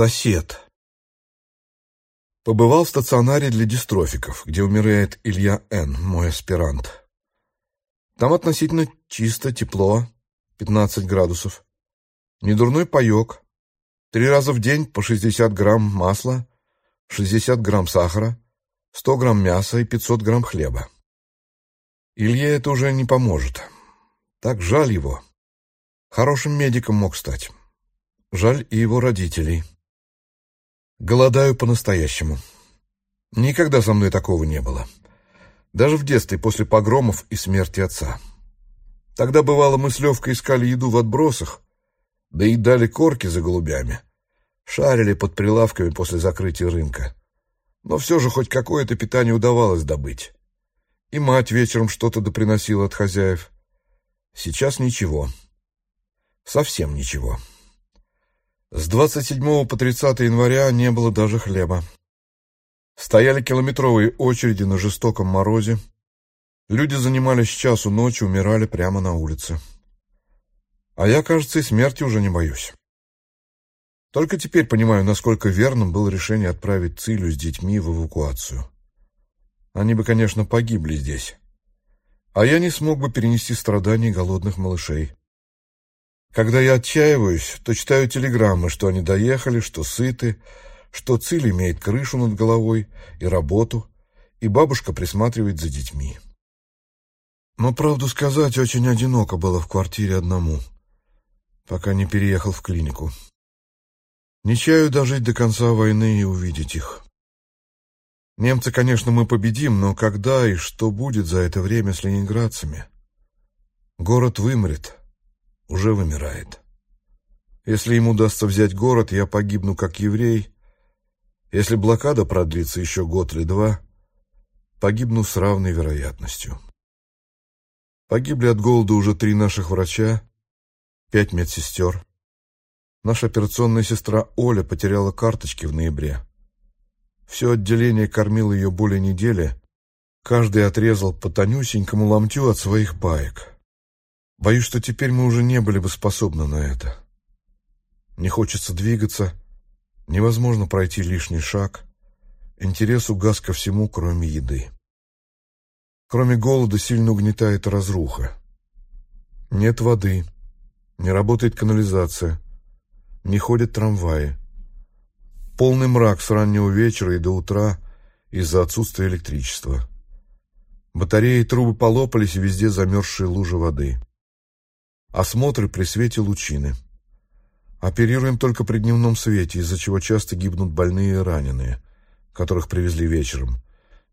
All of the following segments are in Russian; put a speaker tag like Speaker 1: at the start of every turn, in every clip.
Speaker 1: Сосед. Побывал в стационаре для дистрофиков, где умирает Илья Н., мой аспирант. Там относительно чисто, тепло, 15 градусов. Недурной паек. Три раза в день по 60 грамм масла, 60 грамм сахара, 100 грамм мяса и 500 грамм хлеба. Илье это уже не поможет. Так жаль его. Хорошим медиком мог стать. Жаль и его родителей. Голодаю по-настоящему. Никогда со мной такого не было. Даже в детстве, после погромов и смерти отца. Тогда, бывало, мы с Левкой искали еду в отбросах, да и дали корки за голубями. Шарили под прилавками после закрытия рынка. Но все же хоть какое-то питание удавалось добыть. И мать вечером что-то доприносила от хозяев. Сейчас ничего. Совсем ничего. С 27 по 30 января не было даже хлеба. Стояли километровые очереди на жестоком морозе. Люди занимались часу ночи, умирали прямо на улице. А я, кажется, и смерти уже не боюсь. Только теперь понимаю, насколько верным было решение отправить Цилю с детьми в эвакуацию. Они бы, конечно, погибли здесь. А я не смог бы перенести страданий голодных малышей. Когда я отчаиваюсь, то читаю телеграммы, что они доехали, что сыты, что Циль имеет крышу над головой и работу, и бабушка присматривает за детьми. Но, правду сказать, очень одиноко было в квартире одному, пока не переехал в клинику. Не чаю дожить до конца войны и увидеть их. Немцы, конечно, мы победим, но когда и что будет за это время с ленинградцами? Город вымрет, уже вымирает. Если ему удастся взять город, я погибну как еврей. Если блокада продлится еще год или два, погибну с равной вероятностью. Погибли от голода уже три наших врача, пять медсестер. Наша операционная сестра Оля потеряла карточки в ноябре. Все отделение кормило ее более недели, каждый отрезал по тонюсенькому ломтю от своих баек. Боюсь, что теперь мы уже не были бы способны на это. Не хочется двигаться, невозможно пройти лишний шаг. Интерес угас ко всему, кроме еды. Кроме голода сильно угнетает разруха. Нет воды, не работает канализация, не ходят трамваи. Полный мрак с раннего вечера и до утра из-за отсутствия электричества. Батареи и трубы полопались, и везде замерзшие лужи воды. Осмотры при свете лучины. Оперируем только при дневном свете, из-за чего часто гибнут больные и раненые, которых привезли вечером.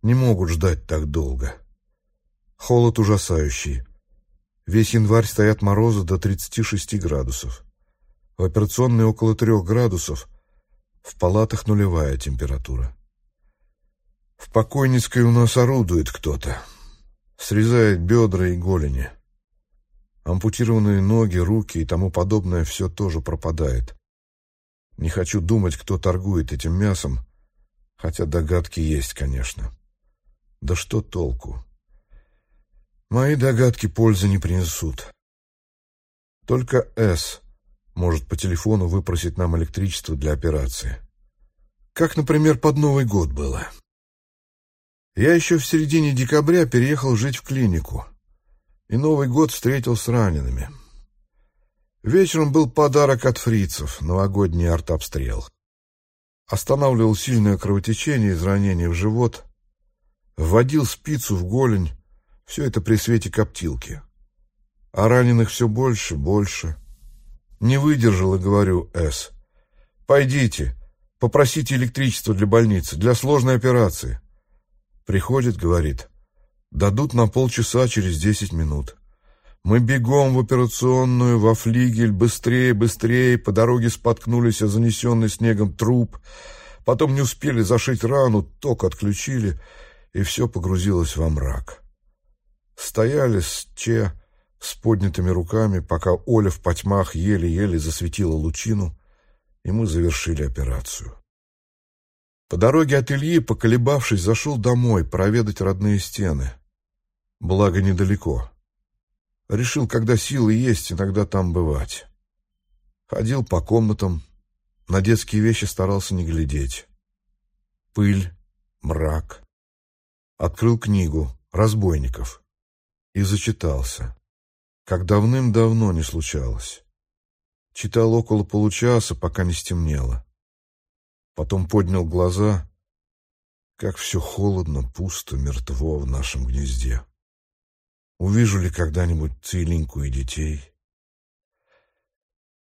Speaker 1: Не могут ждать так долго. Холод ужасающий. Весь январь стоят морозы до 36 градусов. В операционной около 3 градусов, в палатах нулевая температура. В покойницкой у нас орудует кто-то. Срезает бедра и голени. Ампутированные ноги, руки и тому подобное все тоже пропадает. Не хочу думать, кто торгует этим мясом, хотя догадки есть, конечно. Да что толку? Мои догадки пользы не принесут. Только С может по телефону выпросить нам электричество для операции. Как, например, под Новый год было. Я еще в середине декабря переехал жить в клинику — и Новый год встретил с ранеными. Вечером был подарок от фрицев, новогодний артобстрел. Останавливал сильное кровотечение из ранения в живот, вводил спицу в голень, все это при свете коптилки. А раненых все больше, больше. Не выдержал и говорю, С. Пойдите, попросите электричество для больницы, для сложной операции. Приходит, говорит, Дадут на полчаса через десять минут. Мы бегом в операционную, во флигель, быстрее, быстрее, по дороге споткнулись о занесенный снегом труп, потом не успели зашить рану, ток отключили, и все погрузилось во мрак. Стояли с Че с поднятыми руками, пока Оля в потьмах еле-еле засветила лучину, и мы завершили операцию. По дороге от Ильи, поколебавшись, зашел домой проведать родные стены. Благо, недалеко. Решил, когда силы есть, иногда там бывать. Ходил по комнатам, На детские вещи старался не глядеть. Пыль, мрак. Открыл книгу «Разбойников» и зачитался, как давным-давно не случалось. Читал около получаса, пока не стемнело. Потом поднял глаза, как все холодно, пусто, мертво в нашем гнезде. Увижу ли когда-нибудь Цилинку и детей?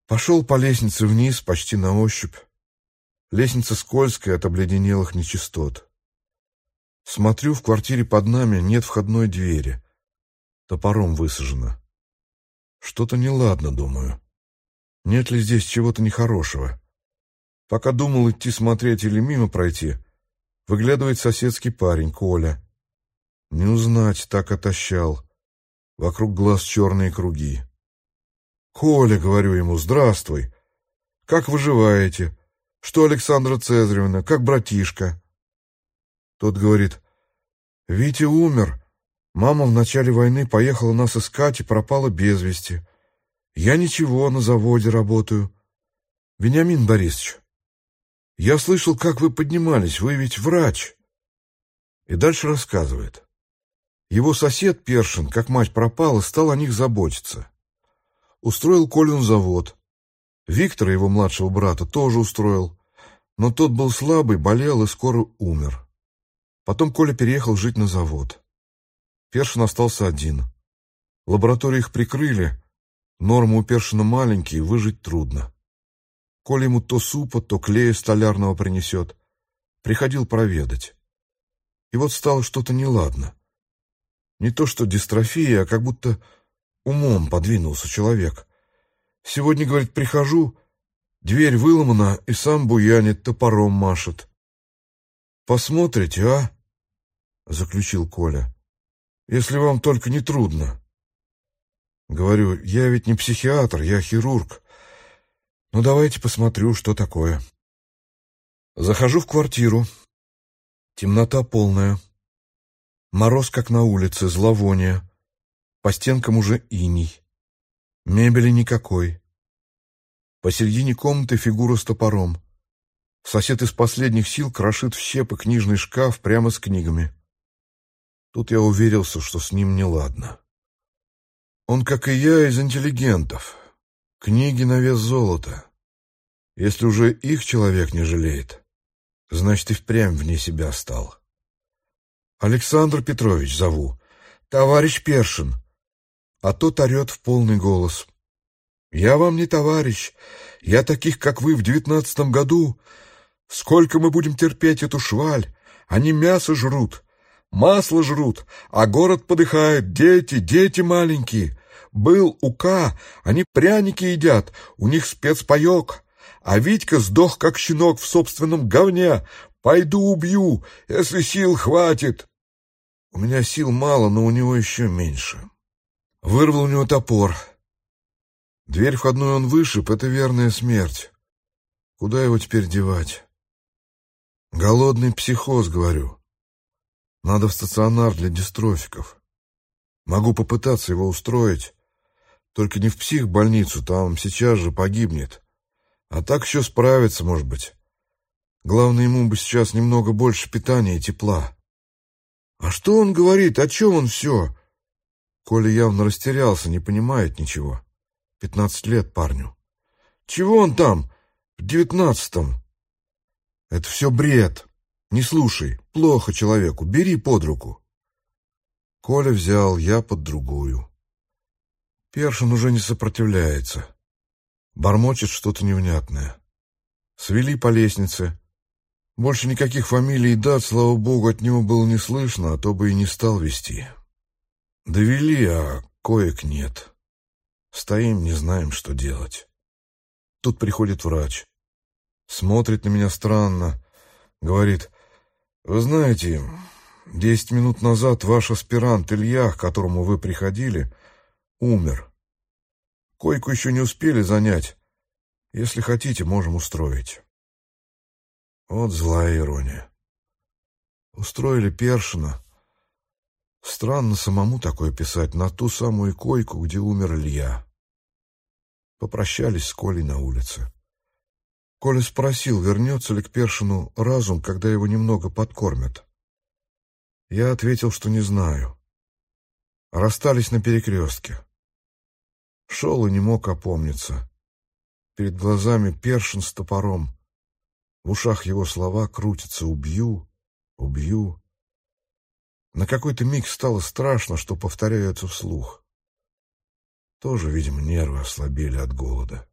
Speaker 1: Пошел по лестнице вниз, почти на ощупь. Лестница скользкая от обледенелых нечистот. Смотрю, в квартире под нами нет входной двери. Топором высажено. Что-то неладно, думаю. Нет ли здесь чего-то нехорошего? Пока думал идти смотреть или мимо пройти, выглядывает соседский парень, Коля. Не узнать, так отощал. Вокруг глаз черные круги. «Коля», — говорю ему, — «здравствуй. Как выживаете? Что, Александра Цезаревна, как братишка?» Тот говорит, «Витя умер. Мама в начале войны поехала нас искать и пропала без вести. Я ничего, на заводе работаю. Вениамин Борисович, я слышал, как вы поднимались, вы ведь врач». И дальше рассказывает. Его сосед Першин, как мать пропала, стал о них заботиться. Устроил Колин завод. Виктора, его младшего брата, тоже устроил. Но тот был слабый, болел и скоро умер. Потом Коля переехал жить на завод. Першин остался один. Лаборатории их прикрыли. Нормы у Першина маленькие, выжить трудно. Коля ему то супа, то клея столярного принесет. Приходил проведать. И вот стало что-то неладно. Не то что дистрофия, а как будто умом подвинулся человек. Сегодня, говорит, прихожу, дверь выломана, и сам буянит, топором машет. «Посмотрите, а?» — заключил Коля. «Если вам только не трудно». Говорю, я ведь не психиатр, я хирург. Ну, давайте посмотрю, что такое. Захожу в квартиру. Темнота полная. Мороз, как на улице, зловоние. По стенкам уже иней. Мебели никакой. Посередине комнаты фигура с топором. Сосед из последних сил крошит в щепы книжный шкаф прямо с книгами. Тут я уверился, что с ним неладно. Он, как и я, из интеллигентов. Книги на вес золота. Если уже их человек не жалеет, значит и впрямь вне себя стал. Александр Петрович зову. Товарищ Першин а тот орет в полный голос. «Я вам не товарищ, я таких, как вы, в девятнадцатом году. Сколько мы будем терпеть эту шваль? Они мясо жрут, масло жрут, а город подыхает, дети, дети маленькие. Был УК, они пряники едят, у них спецпаек, а Витька сдох, как щенок в собственном говне. Пойду убью, если сил хватит». У меня сил мало, но у него еще меньше. Вырвал у него топор. Дверь входную он вышиб — это верная смерть. Куда его теперь девать? Голодный психоз, говорю. Надо в стационар для дистрофиков. Могу попытаться его устроить. Только не в психбольницу, там сейчас же погибнет. А так еще справится, может быть. Главное, ему бы сейчас немного больше питания и тепла. А что он говорит? О чем он все? Коля явно растерялся, не понимает ничего. Пятнадцать лет парню. Чего он там? В девятнадцатом. Это все бред. Не слушай. Плохо человеку. Бери под руку. Коля взял, я под другую. Першин уже не сопротивляется. Бормочет что-то невнятное. Свели по лестнице. Больше никаких фамилий и дат, слава богу, от него было не слышно, а то бы и не стал вести. Довели, а коек нет. Стоим, не знаем, что делать. Тут приходит врач. Смотрит на меня странно. Говорит, вы знаете, десять минут назад ваш аспирант Илья, к которому вы приходили, умер. Койку еще не успели занять. Если хотите, можем устроить. Вот злая ирония. Устроили Першина, Странно самому такое писать на ту самую койку, где умер Илья. Попрощались с Колей на улице. Коля спросил, вернется ли к Першину разум, когда его немного подкормят. Я ответил, что не знаю. Расстались на перекрестке. Шел и не мог опомниться. Перед глазами Першин с топором. В ушах его слова крутятся «убью», «убью». На какой-то миг стало страшно, что повторяются вслух. Тоже, видимо, нервы ослабели от голода.